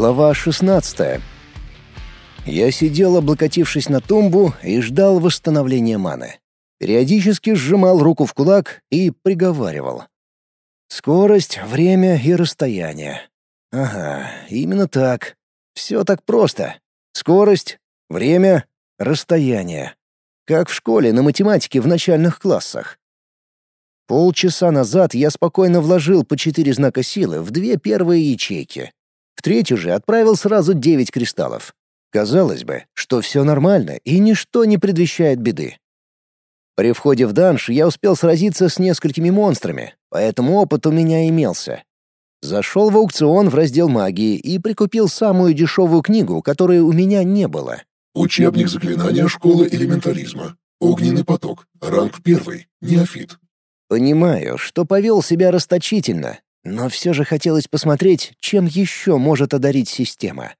Глава 16. Я сидел, облокотившись на тумбу, и ждал восстановления маны. Периодически сжимал руку в кулак и приговаривал. Скорость, время и расстояние. Ага, именно так. Все так просто. Скорость, время, расстояние. Как в школе на математике в начальных классах. Полчаса назад я спокойно вложил по четыре знака силы в две первые ячейки. В третью же отправил сразу девять кристаллов. Казалось бы, что все нормально и ничто не предвещает беды. При входе в данж я успел сразиться с несколькими монстрами, поэтому опыт у меня имелся. Зашел в аукцион в раздел магии и прикупил самую дешевую книгу, которой у меня не было. Учебник заклинания школы элементализма. Огненный поток. Ранг первый. Неофит. Понимаю, что повел себя расточительно, но все же хотелось посмотреть, чем еще может одарить система.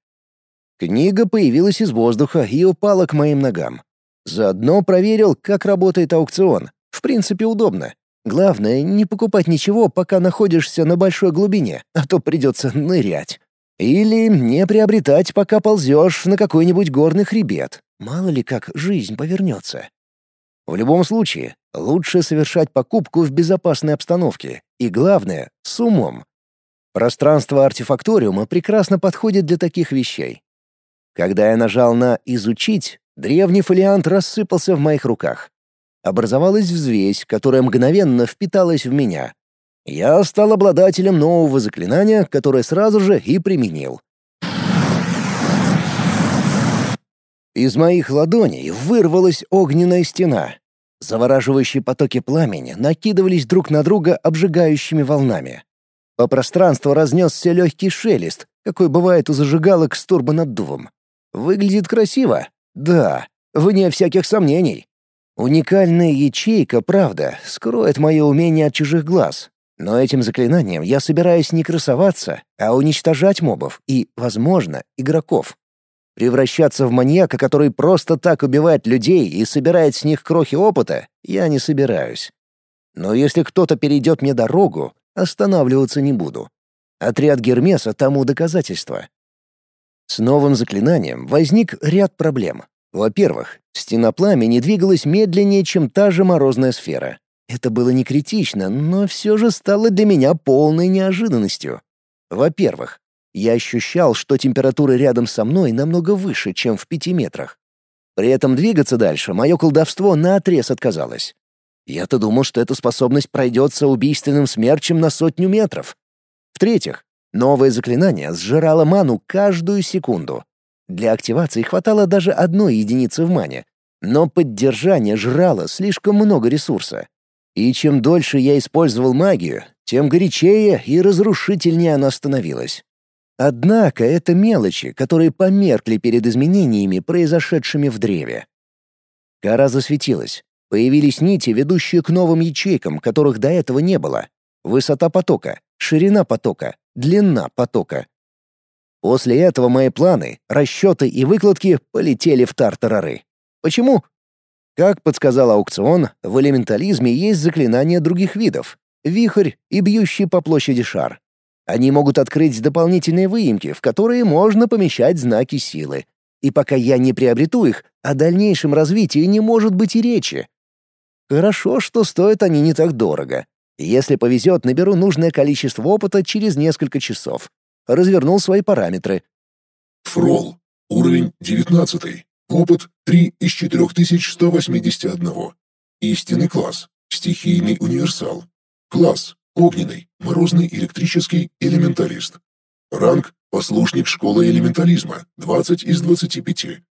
Книга появилась из воздуха и упала к моим ногам. Заодно проверил, как работает аукцион. В принципе, удобно. Главное, не покупать ничего, пока находишься на большой глубине, а то придется нырять. Или не приобретать, пока ползешь на какой-нибудь горный хребет. Мало ли как жизнь повернется. В любом случае, лучше совершать покупку в безопасной обстановке и, главное, с умом. Пространство артефакториума прекрасно подходит для таких вещей. Когда я нажал на «изучить», древний фолиант рассыпался в моих руках. Образовалась взвесь, которая мгновенно впиталась в меня. Я стал обладателем нового заклинания, которое сразу же и применил. Из моих ладоней вырвалась огненная стена. Завораживающие потоки пламени накидывались друг на друга обжигающими волнами. По пространству разнесся легкий шелест, какой бывает у зажигалок с турбонаддувом. Выглядит красиво? Да, вне всяких сомнений. Уникальная ячейка, правда, скроет мое умение от чужих глаз. Но этим заклинанием я собираюсь не красоваться, а уничтожать мобов и, возможно, игроков. Превращаться в маньяка, который просто так убивает людей и собирает с них крохи опыта, я не собираюсь. Но если кто-то перейдет мне дорогу, останавливаться не буду. Отряд Гермеса тому доказательство. С новым заклинанием возник ряд проблем. Во-первых, стена пламени двигалась медленнее, чем та же морозная сфера. Это было не критично, но все же стало для меня полной неожиданностью. Во-первых, я ощущал, что температура рядом со мной намного выше, чем в пяти метрах. При этом двигаться дальше мое колдовство наотрез отказалось. Я-то думал, что эта способность пройдется убийственным смерчем на сотню метров. В-третьих, новое заклинание сжирало ману каждую секунду. Для активации хватало даже одной единицы в мане, но поддержание жрало слишком много ресурса. И чем дольше я использовал магию, тем горячее и разрушительнее она становилась. Однако это мелочи, которые померкли перед изменениями, произошедшими в древе. Кора засветилась. Появились нити, ведущие к новым ячейкам, которых до этого не было. Высота потока, ширина потока, длина потока. После этого мои планы, расчеты и выкладки полетели в тартарары. Почему? Как подсказал аукцион, в элементализме есть заклинания других видов — вихрь и бьющий по площади шар. Они могут открыть дополнительные выемки, в которые можно помещать знаки силы. И пока я не приобрету их, о дальнейшем развитии не может быть и речи. Хорошо, что стоят они не так дорого. Если повезет, наберу нужное количество опыта через несколько часов. Развернул свои параметры. Фрол. Уровень 19. Опыт 3 из 4181. Истинный класс. Стихийный универсал. Класс. Огненный, морозный электрический элементалист. Ранг – послушник школы элементализма, 20 из 25.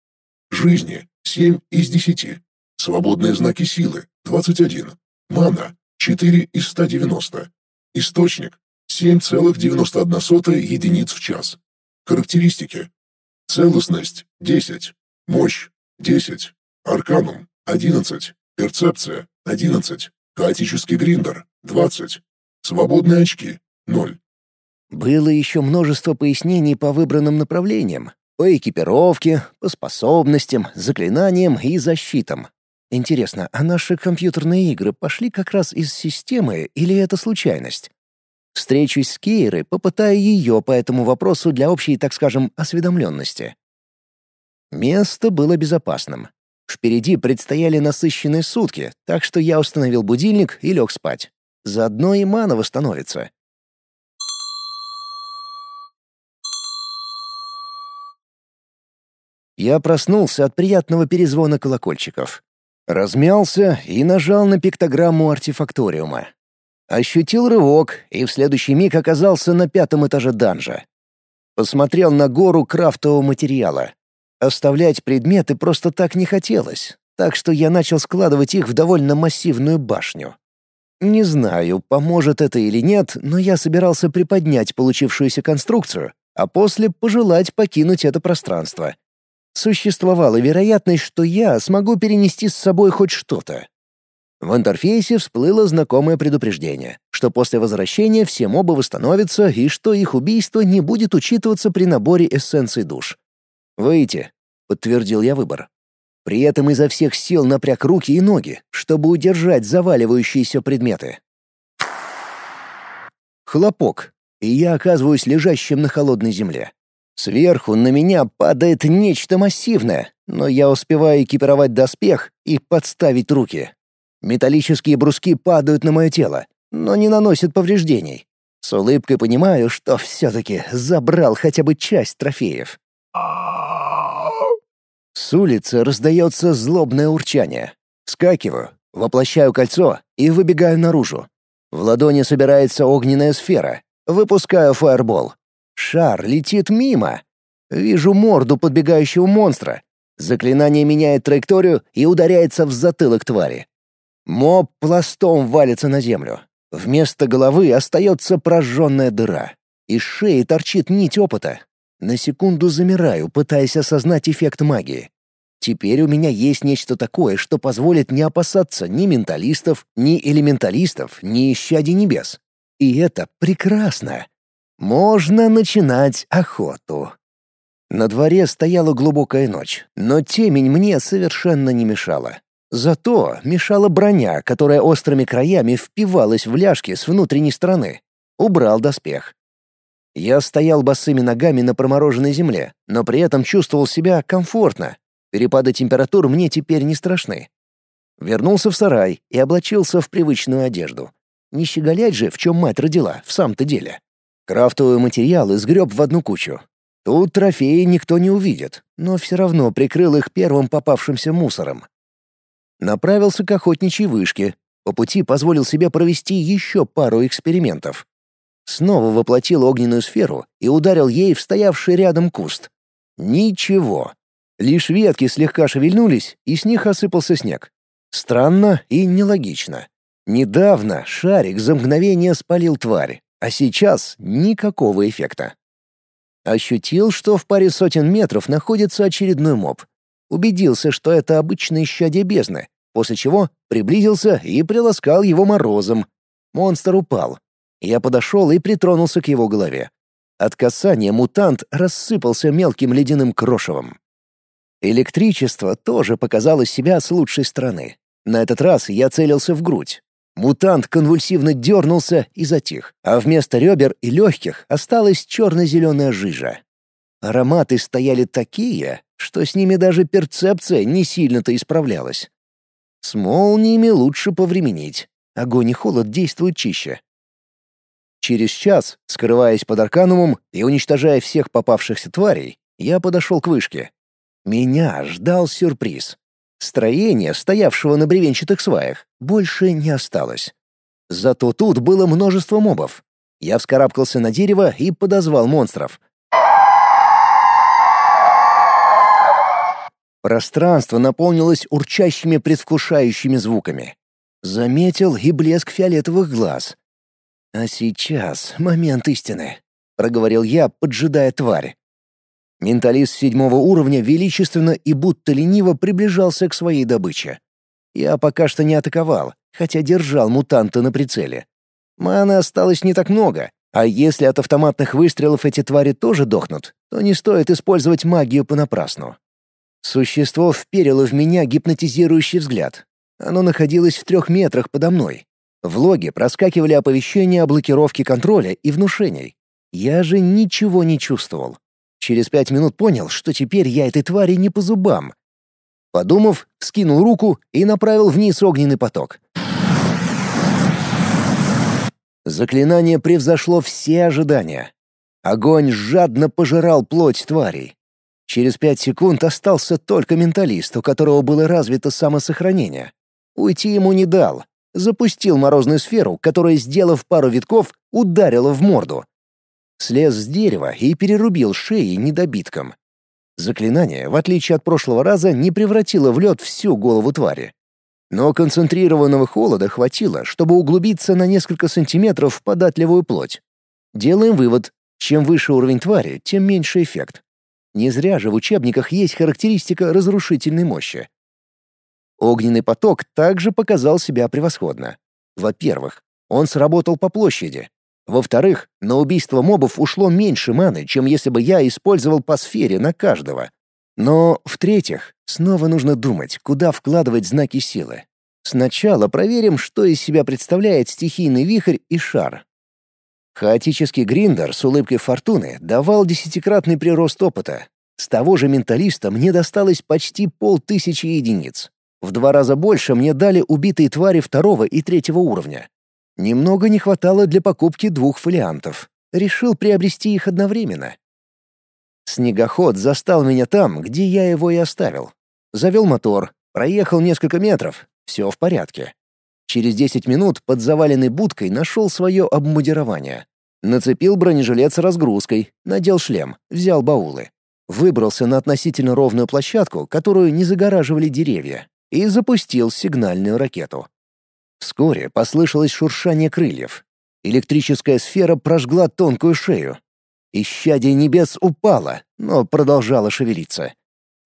Жизни – 7 из 10. Свободные знаки силы – 21. Мана – 4 из 190. Источник – 7,91 единиц в час. Характеристики. Целостность – 10. Мощь – 10. Арканум – 11. Перцепция – 11. Хаотический гриндер – 20. Свободные очки — ноль. Было еще множество пояснений по выбранным направлениям. По экипировке, по способностям, заклинаниям и защитам. Интересно, а наши компьютерные игры пошли как раз из системы или это случайность? Встречусь с Кейрой, попытаю ее по этому вопросу для общей, так скажем, осведомленности. Место было безопасным. Впереди предстояли насыщенные сутки, так что я установил будильник и лег спать. Заодно и мана восстановится. Я проснулся от приятного перезвона колокольчиков. Размялся и нажал на пиктограмму артефакториума. Ощутил рывок и в следующий миг оказался на пятом этаже данжа. Посмотрел на гору крафтового материала. Оставлять предметы просто так не хотелось, так что я начал складывать их в довольно массивную башню. Не знаю, поможет это или нет, но я собирался приподнять получившуюся конструкцию, а после пожелать покинуть это пространство. Существовала вероятность, что я смогу перенести с собой хоть что-то. В интерфейсе всплыло знакомое предупреждение, что после возвращения все мобы восстановятся и что их убийство не будет учитываться при наборе эссенций душ. «Выйти», — подтвердил я выбор. При этом изо всех сил напряг руки и ноги, чтобы удержать заваливающиеся предметы. Хлопок, и я оказываюсь лежащим на холодной земле. Сверху на меня падает нечто массивное, но я успеваю экипировать доспех и подставить руки. Металлические бруски падают на мое тело, но не наносят повреждений. С улыбкой понимаю, что все-таки забрал хотя бы часть трофеев. С улицы раздается злобное урчание. Скакиваю, воплощаю кольцо и выбегаю наружу. В ладони собирается огненная сфера. Выпускаю фаербол. Шар летит мимо. Вижу морду подбегающего монстра. Заклинание меняет траекторию и ударяется в затылок твари. Моб пластом валится на землю. Вместо головы остается прожженная дыра. Из шеи торчит нить опыта. На секунду замираю, пытаясь осознать эффект магии. Теперь у меня есть нечто такое, что позволит не опасаться ни менталистов, ни элементалистов, ни исчадий небес. И это прекрасно. Можно начинать охоту. На дворе стояла глубокая ночь, но темень мне совершенно не мешала. Зато мешала броня, которая острыми краями впивалась в ляжки с внутренней стороны. Убрал доспех. Я стоял босыми ногами на промороженной земле, но при этом чувствовал себя комфортно. Перепады температур мне теперь не страшны. Вернулся в сарай и облачился в привычную одежду. Не щеголять же, в чем мать родила, в самом-то деле. Крафтовые материалы сгреб в одну кучу. Тут трофеи никто не увидит, но все равно прикрыл их первым попавшимся мусором. Направился к охотничьей вышке. По пути позволил себе провести еще пару экспериментов. Снова воплотил огненную сферу и ударил ей в стоявший рядом куст. Ничего. Лишь ветки слегка шевельнулись, и с них осыпался снег. Странно и нелогично. Недавно шарик за мгновение спалил тварь, а сейчас никакого эффекта. Ощутил, что в паре сотен метров находится очередной моб. Убедился, что это обычный исчадие бездны, после чего приблизился и приласкал его морозом. Монстр упал. Я подошел и притронулся к его голове. От касания мутант рассыпался мелким ледяным крошевом. Электричество тоже показало себя с лучшей стороны. На этот раз я целился в грудь. Мутант конвульсивно дернулся и затих, а вместо ребер и легких осталась черно-зеленая жижа. Ароматы стояли такие, что с ними даже перцепция не сильно-то исправлялась. С молниями лучше повременить. Огонь и холод действуют чище. Через час, скрываясь под арканумом и уничтожая всех попавшихся тварей, я подошел к вышке. Меня ждал сюрприз. Строение, стоявшего на бревенчатых сваях, больше не осталось. Зато тут было множество мобов. Я вскарабкался на дерево и подозвал монстров. Пространство наполнилось урчащими предвкушающими звуками. Заметил и блеск фиолетовых глаз. «А сейчас момент истины», — проговорил я, поджидая тварь. Менталист седьмого уровня величественно и будто лениво приближался к своей добыче. Я пока что не атаковал, хотя держал мутанта на прицеле. Маны осталось не так много, а если от автоматных выстрелов эти твари тоже дохнут, то не стоит использовать магию понапрасну. Существо вперило в меня гипнотизирующий взгляд. Оно находилось в трех метрах подо мной. В логе проскакивали оповещения о блокировке контроля и внушений. Я же ничего не чувствовал. Через пять минут понял, что теперь я этой твари не по зубам. Подумав, скинул руку и направил вниз огненный поток. Заклинание превзошло все ожидания. Огонь жадно пожирал плоть тварей. Через пять секунд остался только менталист, у которого было развито самосохранение. Уйти ему не дал. Запустил морозную сферу, которая, сделав пару витков, ударила в морду. Слез с дерева и перерубил шеи недобитком. Заклинание, в отличие от прошлого раза, не превратило в лед всю голову твари. Но концентрированного холода хватило, чтобы углубиться на несколько сантиметров в податливую плоть. Делаем вывод. Чем выше уровень твари, тем меньше эффект. Не зря же в учебниках есть характеристика разрушительной мощи. Огненный поток также показал себя превосходно. Во-первых, он сработал по площади. Во-вторых, на убийство мобов ушло меньше маны, чем если бы я использовал по сфере на каждого. Но, в-третьих, снова нужно думать, куда вкладывать знаки силы. Сначала проверим, что из себя представляет стихийный вихрь и шар. Хаотический гриндер с улыбкой фортуны давал десятикратный прирост опыта. С того же менталиста мне досталось почти полтысячи единиц. В два раза больше мне дали убитые твари второго и третьего уровня. Немного не хватало для покупки двух фолиантов. Решил приобрести их одновременно. Снегоход застал меня там, где я его и оставил. Завел мотор, проехал несколько метров. Все в порядке. Через 10 минут под заваленной будкой нашел свое обмундирование. Нацепил бронежилет с разгрузкой, надел шлем, взял баулы. Выбрался на относительно ровную площадку, которую не загораживали деревья и запустил сигнальную ракету. Вскоре послышалось шуршание крыльев. Электрическая сфера прожгла тонкую шею. Исчадие небес упало, но продолжало шевелиться.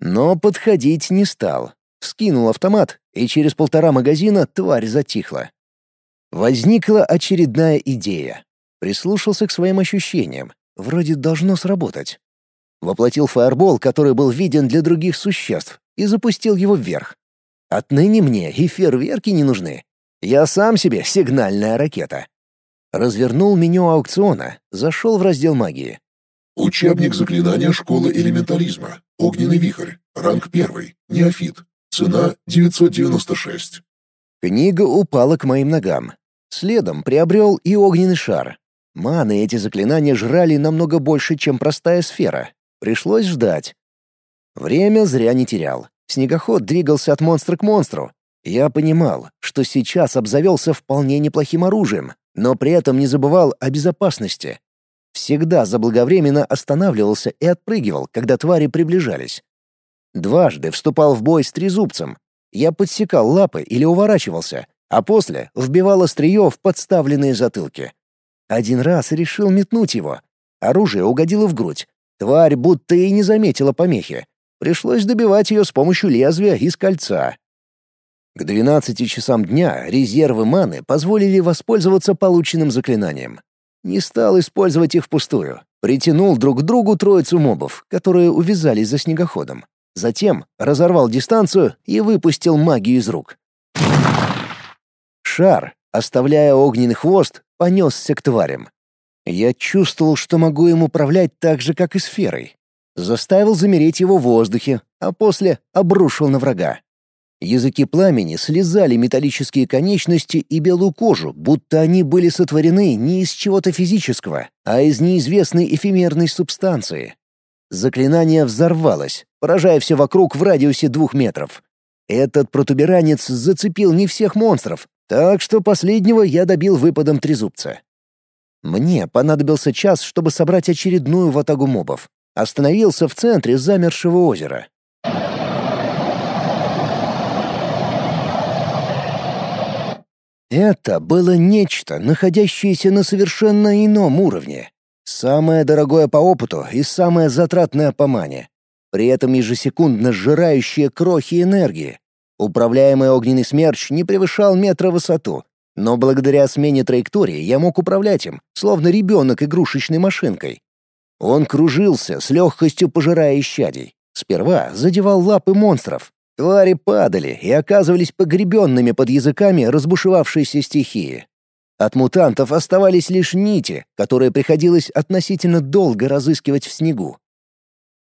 Но подходить не стал. Скинул автомат, и через полтора магазина тварь затихла. Возникла очередная идея. Прислушался к своим ощущениям. Вроде должно сработать. Воплотил фаербол, который был виден для других существ, и запустил его вверх. Отныне мне и фейерверки не нужны. Я сам себе сигнальная ракета. Развернул меню аукциона, зашел в раздел магии. Учебник заклинания школы элементализма. Огненный вихрь. Ранг первый. Неофит. Цена 996. Книга упала к моим ногам. Следом приобрел и огненный шар. Маны эти заклинания жрали намного больше, чем простая сфера. Пришлось ждать. Время зря не терял. Снегоход двигался от монстра к монстру. Я понимал, что сейчас обзавелся вполне неплохим оружием, но при этом не забывал о безопасности. Всегда заблаговременно останавливался и отпрыгивал, когда твари приближались. Дважды вступал в бой с трезубцем. Я подсекал лапы или уворачивался, а после вбивал острие в подставленные затылки. Один раз решил метнуть его. Оружие угодило в грудь. Тварь будто и не заметила помехи. Пришлось добивать ее с помощью лезвия из кольца. К 12 часам дня резервы маны позволили воспользоваться полученным заклинанием. Не стал использовать их впустую. Притянул друг к другу троицу мобов, которые увязались за снегоходом. Затем разорвал дистанцию и выпустил магию из рук. Шар, оставляя огненный хвост, понесся к тварям. Я чувствовал, что могу им управлять так же, как и сферой заставил замереть его в воздухе, а после обрушил на врага. Языки пламени слезали металлические конечности и белую кожу, будто они были сотворены не из чего-то физического, а из неизвестной эфемерной субстанции. Заклинание взорвалось, поражая все вокруг в радиусе двух метров. Этот протуберанец зацепил не всех монстров, так что последнего я добил выпадом трезубца. Мне понадобился час, чтобы собрать очередную ватагу мобов. Остановился в центре замершего озера. Это было нечто, находящееся на совершенно ином уровне. Самое дорогое по опыту и самое затратное по мане. При этом ежесекундно сжирающее крохи энергии. Управляемый огненный смерч не превышал метра высоту, но благодаря смене траектории я мог управлять им, словно ребенок игрушечной машинкой. Он кружился, с легкостью пожирая исчадий. Сперва задевал лапы монстров, Твари падали и оказывались погребенными под языками разбушевавшейся стихии. От мутантов оставались лишь нити, которые приходилось относительно долго разыскивать в снегу.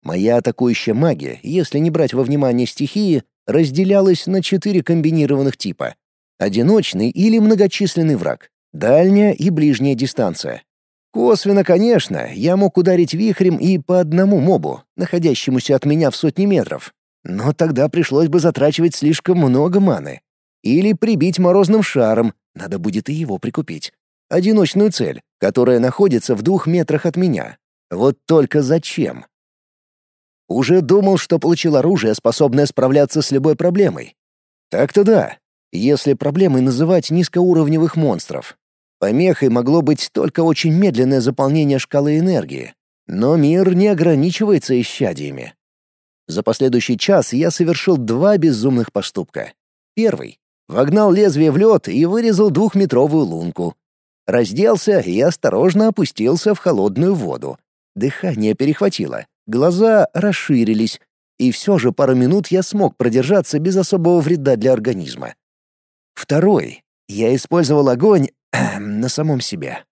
Моя атакующая магия, если не брать во внимание стихии, разделялась на четыре комбинированных типа. Одиночный или многочисленный враг, дальняя и ближняя дистанция. Косвенно, конечно, я мог ударить вихрем и по одному мобу, находящемуся от меня в сотни метров. Но тогда пришлось бы затрачивать слишком много маны. Или прибить морозным шаром, надо будет и его прикупить. Одиночную цель, которая находится в двух метрах от меня. Вот только зачем? Уже думал, что получил оружие, способное справляться с любой проблемой. Так-то да, если проблемой называть низкоуровневых монстров. Помехой могло быть только очень медленное заполнение шкалы энергии. Но мир не ограничивается исчадиями. За последующий час я совершил два безумных поступка. Первый — вогнал лезвие в лед и вырезал двухметровую лунку. Разделся и осторожно опустился в холодную воду. Дыхание перехватило, глаза расширились, и все же пару минут я смог продержаться без особого вреда для организма. Второй. Я использовал огонь на самом себе.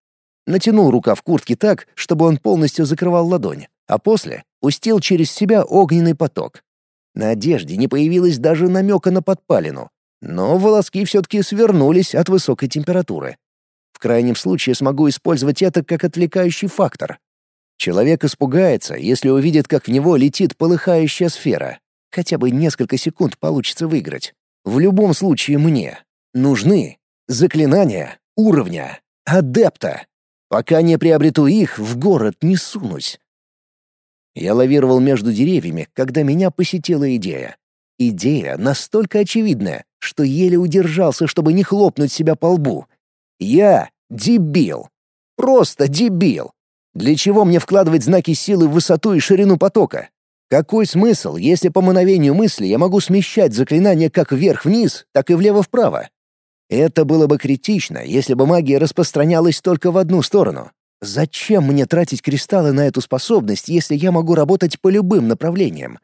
Натянул рукав куртки так, чтобы он полностью закрывал ладонь, а после пустил через себя огненный поток. На одежде не появилось даже намека на подпалину, но волоски все-таки свернулись от высокой температуры. В крайнем случае смогу использовать это как отвлекающий фактор. Человек испугается, если увидит, как в него летит полыхающая сфера. Хотя бы несколько секунд получится выиграть. В любом случае мне нужны заклинания уровня, адепта. Пока не приобрету их, в город не сунусь. Я лавировал между деревьями, когда меня посетила идея. Идея настолько очевидная, что еле удержался, чтобы не хлопнуть себя по лбу. Я дебил. Просто дебил. Для чего мне вкладывать знаки силы в высоту и ширину потока? Какой смысл, если по мановению мысли я могу смещать заклинания как вверх-вниз, так и влево-вправо? Это было бы критично, если бы магия распространялась только в одну сторону. Зачем мне тратить кристаллы на эту способность, если я могу работать по любым направлениям?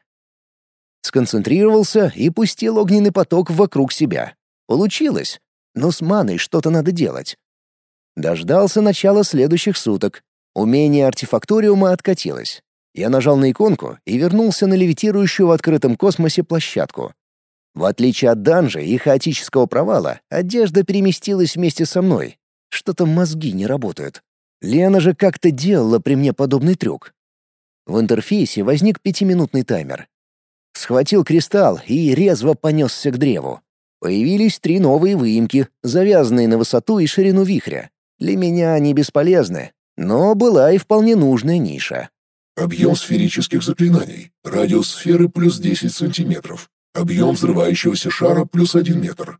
Сконцентрировался и пустил огненный поток вокруг себя. Получилось. Но с маной что-то надо делать. Дождался начала следующих суток. Умение артефакториума откатилось. Я нажал на иконку и вернулся на левитирующую в открытом космосе площадку. В отличие от данжа и хаотического провала, одежда переместилась вместе со мной. Что-то мозги не работают. Лена же как-то делала при мне подобный трюк. В интерфейсе возник пятиминутный таймер. Схватил кристалл и резво понесся к древу. Появились три новые выемки, завязанные на высоту и ширину вихря. Для меня они бесполезны, но была и вполне нужная ниша. Объем сферических заклинаний. Радиус сферы плюс 10 сантиметров. Объем взрывающегося шара плюс один метр.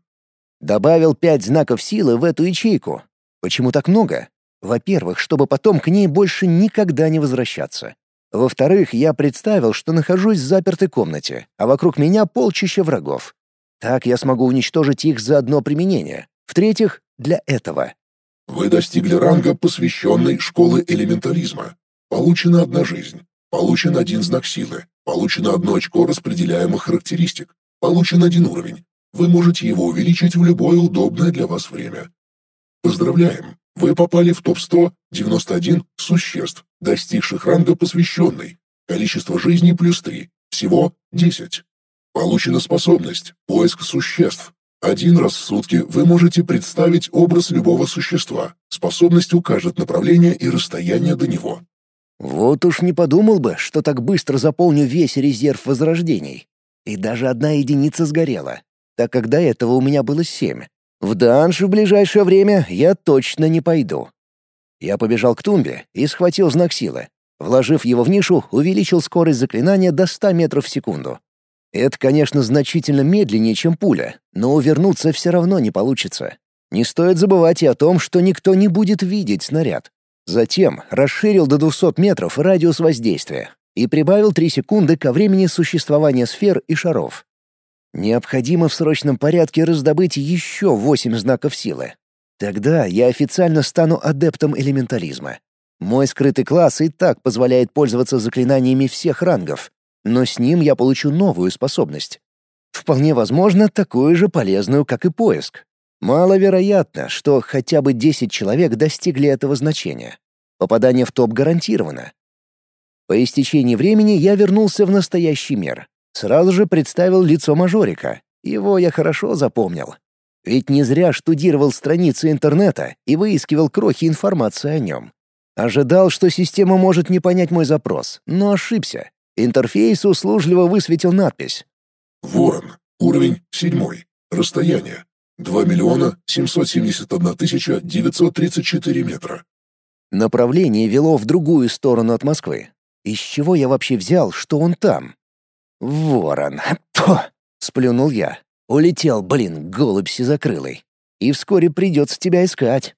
Добавил пять знаков силы в эту ячейку. Почему так много? Во-первых, чтобы потом к ней больше никогда не возвращаться. Во-вторых, я представил, что нахожусь в запертой комнате, а вокруг меня полчища врагов. Так я смогу уничтожить их за одно применение. В-третьих, для этого. Вы достигли ранга посвященной школы элементализма. Получена одна жизнь. Получен один знак силы. Получено одно очко распределяемых характеристик. Получен один уровень. Вы можете его увеличить в любое удобное для вас время. Поздравляем! Вы попали в топ-100 91 существ, достигших ранга посвященный. Количество жизней плюс 3. Всего 10. Получена способность «Поиск существ». Один раз в сутки вы можете представить образ любого существа. Способность укажет направление и расстояние до него. Вот уж не подумал бы, что так быстро заполню весь резерв возрождений. И даже одна единица сгорела, так как до этого у меня было семь. В данж в ближайшее время я точно не пойду. Я побежал к тумбе и схватил знак силы. Вложив его в нишу, увеличил скорость заклинания до 100 метров в секунду. Это, конечно, значительно медленнее, чем пуля, но увернуться все равно не получится. Не стоит забывать и о том, что никто не будет видеть снаряд. Затем расширил до 200 метров радиус воздействия и прибавил 3 секунды ко времени существования сфер и шаров. Необходимо в срочном порядке раздобыть еще 8 знаков силы. Тогда я официально стану адептом элементализма. Мой скрытый класс и так позволяет пользоваться заклинаниями всех рангов, но с ним я получу новую способность. Вполне возможно, такую же полезную, как и поиск. Маловероятно, что хотя бы 10 человек достигли этого значения. Попадание в топ гарантировано. По истечении времени я вернулся в настоящий мир. Сразу же представил лицо мажорика. Его я хорошо запомнил. Ведь не зря штудировал страницы интернета и выискивал крохи информации о нем. Ожидал, что система может не понять мой запрос, но ошибся. Интерфейс услужливо высветил надпись. «Ворон. Уровень седьмой. Расстояние. 2 миллиона 771 тысяча 934 метра». Направление вело в другую сторону от Москвы. Из чего я вообще взял, что он там? «Ворон! Пу!» — сплюнул я. «Улетел, блин, голубь сизокрылый. И вскоре придется тебя искать».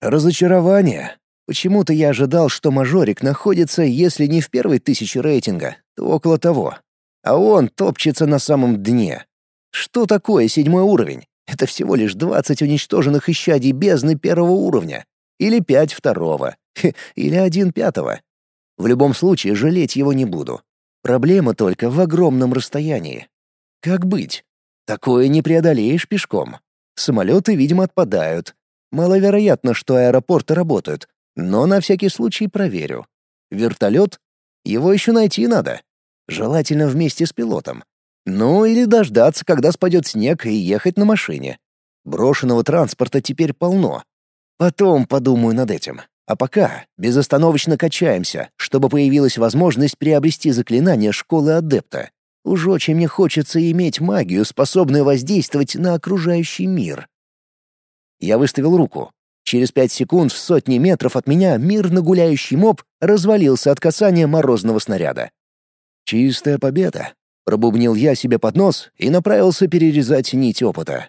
Разочарование. Почему-то я ожидал, что мажорик находится, если не в первой тысяче рейтинга, то около того. А он топчется на самом дне. Что такое седьмой уровень? Это всего лишь двадцать уничтоженных исчадий бездны первого уровня. Или пять второго. Или один пятого. В любом случае, жалеть его не буду. Проблема только в огромном расстоянии. Как быть? Такое не преодолеешь пешком. Самолеты, видимо, отпадают. Маловероятно, что аэропорты работают, но на всякий случай проверю. Вертолет? Его еще найти надо. Желательно вместе с пилотом. Ну или дождаться, когда спадет снег, и ехать на машине. Брошенного транспорта теперь полно. Потом подумаю над этим. А пока безостановочно качаемся, чтобы появилась возможность приобрести заклинание школы адепта. Уж очень мне хочется иметь магию, способную воздействовать на окружающий мир. Я выставил руку. Через пять секунд в сотни метров от меня мирно гуляющий моб развалился от касания морозного снаряда. «Чистая победа», — пробубнил я себе под нос и направился перерезать нить опыта.